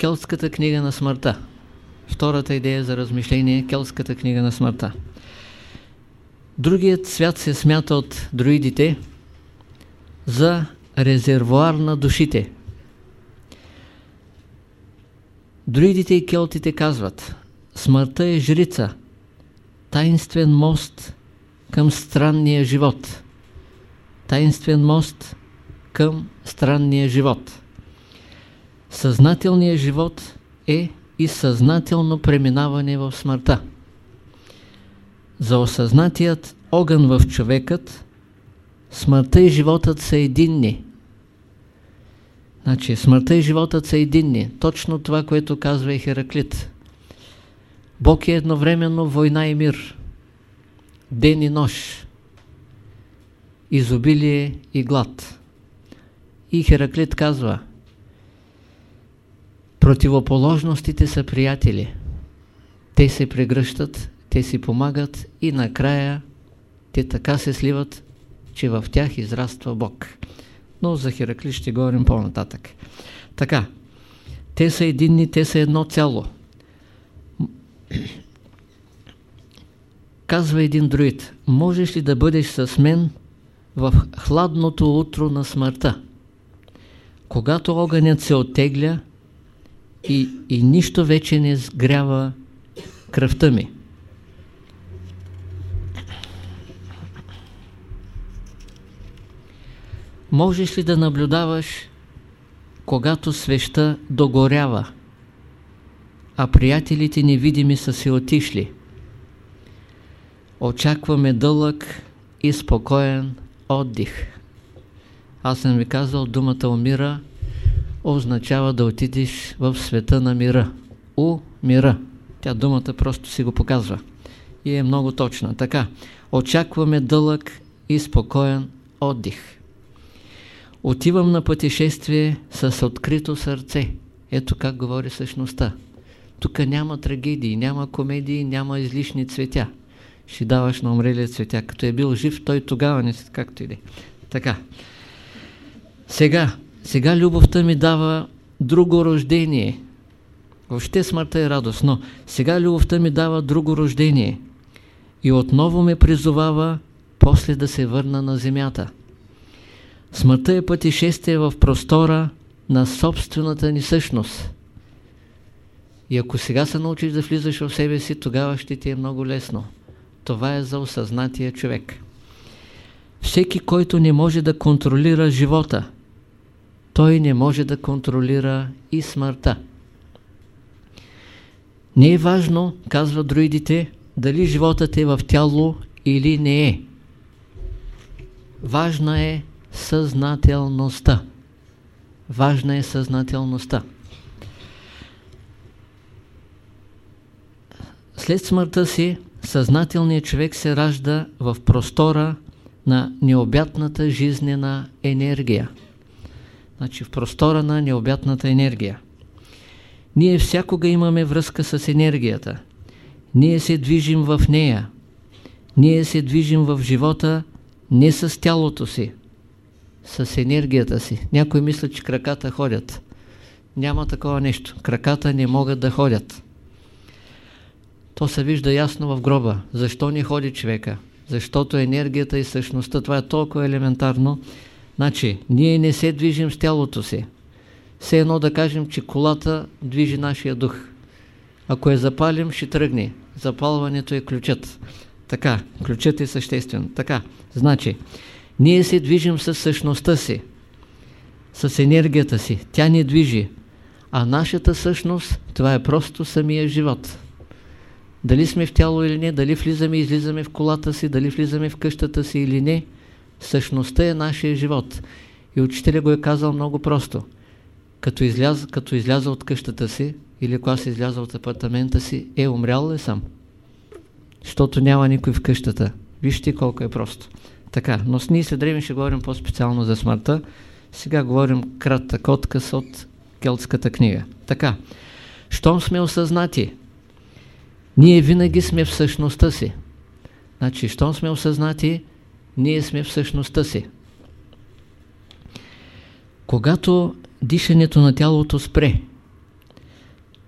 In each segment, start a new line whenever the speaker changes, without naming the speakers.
Келтската книга на смъртта. Втората идея за размишление е Келтската книга на смъртта. Другият свят се смята от друидите за резервуар на душите. Друидите и келтите казват, смъртта е жрица, таинствен мост към странния живот. Таинствен мост към странния живот. Съзнателният живот е и съзнателно преминаване в смъртта. За осъзнатият огън в човекът, смъртта и животът са единни. Значи, смъртта и животът са единни. Точно това, което казва и Хераклит. Бог е едновременно война и мир. Ден и нощ. Изобилие и глад. И Хераклит казва – Противоположностите са приятели. Те се прегръщат, те си помагат и накрая те така се сливат, че в тях израства Бог. Но за Херакли ще говорим по-нататък. Така, те са единни, те са едно цяло. Казва един друид, можеш ли да бъдеш с мен в хладното утро на смъртта? Когато огънят се оттегля, и, и нищо вече не сгрява кръвта ми. Можеш ли да наблюдаваш, когато свеща догорява, а приятелите невидими са се отишли? Очакваме дълъг и спокоен отдих. Аз съм ви казал, думата умира означава да отидеш в света на мира. У мира. Тя думата просто си го показва. И е много точна. Така, очакваме дълъг и спокоен отдих. Отивам на пътешествие с открито сърце. Ето как говори същността. Тук няма трагедии, няма комедии, няма излишни цветя. Ще даваш на умрелия цветя. Като е бил жив, той тогава не както иде. Така. Сега, сега любовта ми дава друго рождение. Въобще смъртта е радост, но сега любовта ми дава друго рождение. И отново ме призовава после да се върна на земята. Смъртта е пътешествие в простора на собствената ни същност. И ако сега се научиш да влизаш в себе си, тогава ще ти е много лесно. Това е за осъзнатия човек. Всеки, който не може да контролира живота, той не може да контролира и смъртта. Не е важно, казва друидите, дали животът е в тяло или не е. Важна е съзнателността. Важна е съзнателността. След смъртта си, съзнателният човек се ражда в простора на необятната жизнена енергия. Значи в простора на необятната енергия. Ние всякога имаме връзка с енергията. Ние се движим в нея. Ние се движим в живота не с тялото си, с енергията си. Някой мисля, че краката ходят. Няма такова нещо. Краката не могат да ходят. То се вижда ясно в гроба. Защо не ходи човека? Защото енергията и същността, това е толкова елементарно, Значи, ние не се движим с тялото си. Все едно да кажем, че колата движи нашия дух. Ако я запалим, ще тръгне. Запалването е ключът. Така, ключът е съществен. Така, значи, ние се движим с същността си, с енергията си. Тя ни движи. А нашата същност, това е просто самия живот. Дали сме в тяло или не, дали влизаме и излизаме в колата си, дали влизаме в къщата си или не – Същността е нашия живот. И учителя го е казал много просто. Като изляза, като изляза от къщата си, или ако аз изляза от апартамента си, е, умрял ли съм? Защото няма никой в къщата. Вижте колко е просто. Така, но с ние след време ще говорим по-специално за смъртта. Сега говорим кратък отказ от келтската книга. Така, щом сме осъзнати, ние винаги сме в същността си. Значи, щом сме осъзнати, ние сме в същността си. Когато дишането на тялото спре,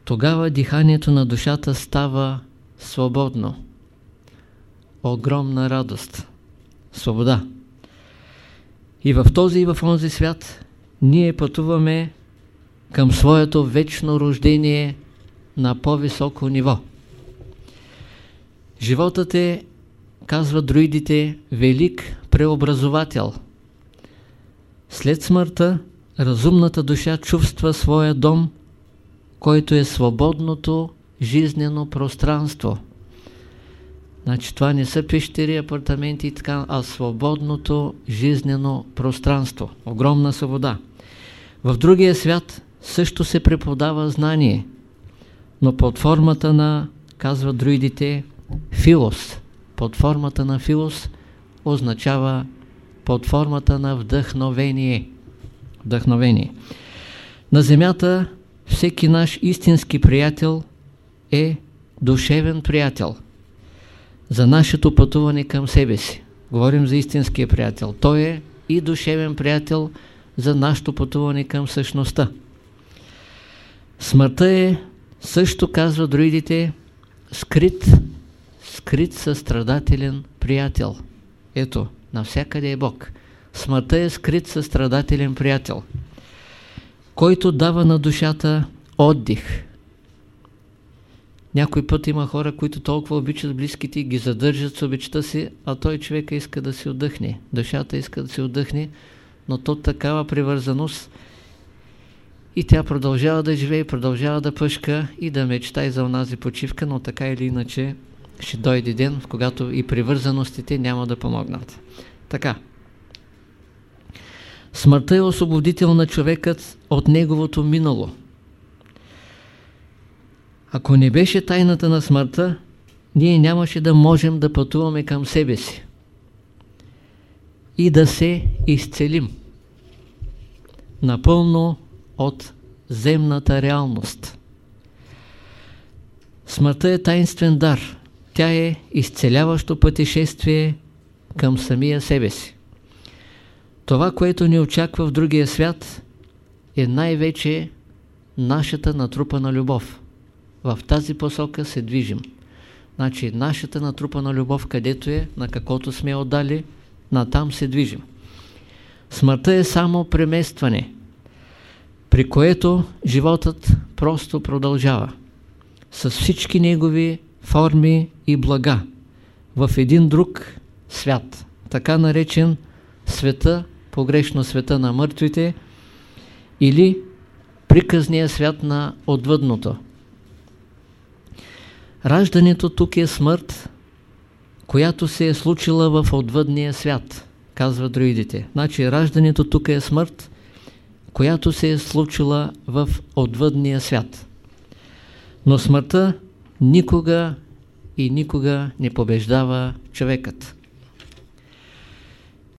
тогава диханието на душата става свободно. Огромна радост. Свобода. И в този и в онзи свят ние пътуваме към своето вечно рождение на по-високо ниво. Животът е, казва друидите, велик преобразовател. След смъртта разумната душа чувства своя дом, който е свободното жизнено пространство. Значи това не са пещери, апартаменти и така, а свободното жизнено пространство. Огромна свобода. В другия свят също се преподава знание, но под формата на, казва друидите, филос. Под формата на филос означава под формата на вдъхновение. Вдъхновение. На земята всеки наш истински приятел е душевен приятел за нашето пътуване към себе си. Говорим за истинския приятел. Той е и душевен приятел за нашето пътуване към същността. Смъртта е, също казва друидите, скрит, скрит състрадателен приятел. Ето, навсякъде е Бог. Смъртта е скрит състрадателен приятел, който дава на душата отдих. Някой път има хора, които толкова обичат близките и ги задържат с обичта си, а той човека иска да си отдъхне. Душата иска да си отдъхне, но то такава привързаност и тя продължава да живее, продължава да пъшка и да мечтай за онази почивка, но така или иначе ще дойде ден, когато и привързаностите няма да помогнат. Така. Смъртта е освободител на човекът от неговото минало. Ако не беше тайната на смъртта, ние нямаше да можем да пътуваме към себе си и да се изцелим напълно от земната реалност. Смъртта е таинствен дар. Тя е изцеляващо пътешествие към самия себе си. Това, което ни очаква в другия свят, е най-вече нашата натрупана любов. В тази посока се движим. Значи, нашата натрупана любов, където е, на каквото сме отдали, натам се движим. Смъртта е само преместване, при което животът просто продължава с всички негови форми и блага в един друг свят, така наречен света, погрешно света на мъртвите или приказния свят на отвъдното. Раждането тук е смърт, която се е случила в отвъдния свят, казва друидите. Значи раждането тук е смърт, която се е случила в отвъдния свят. Но смъртта никога и никога не побеждава човекът.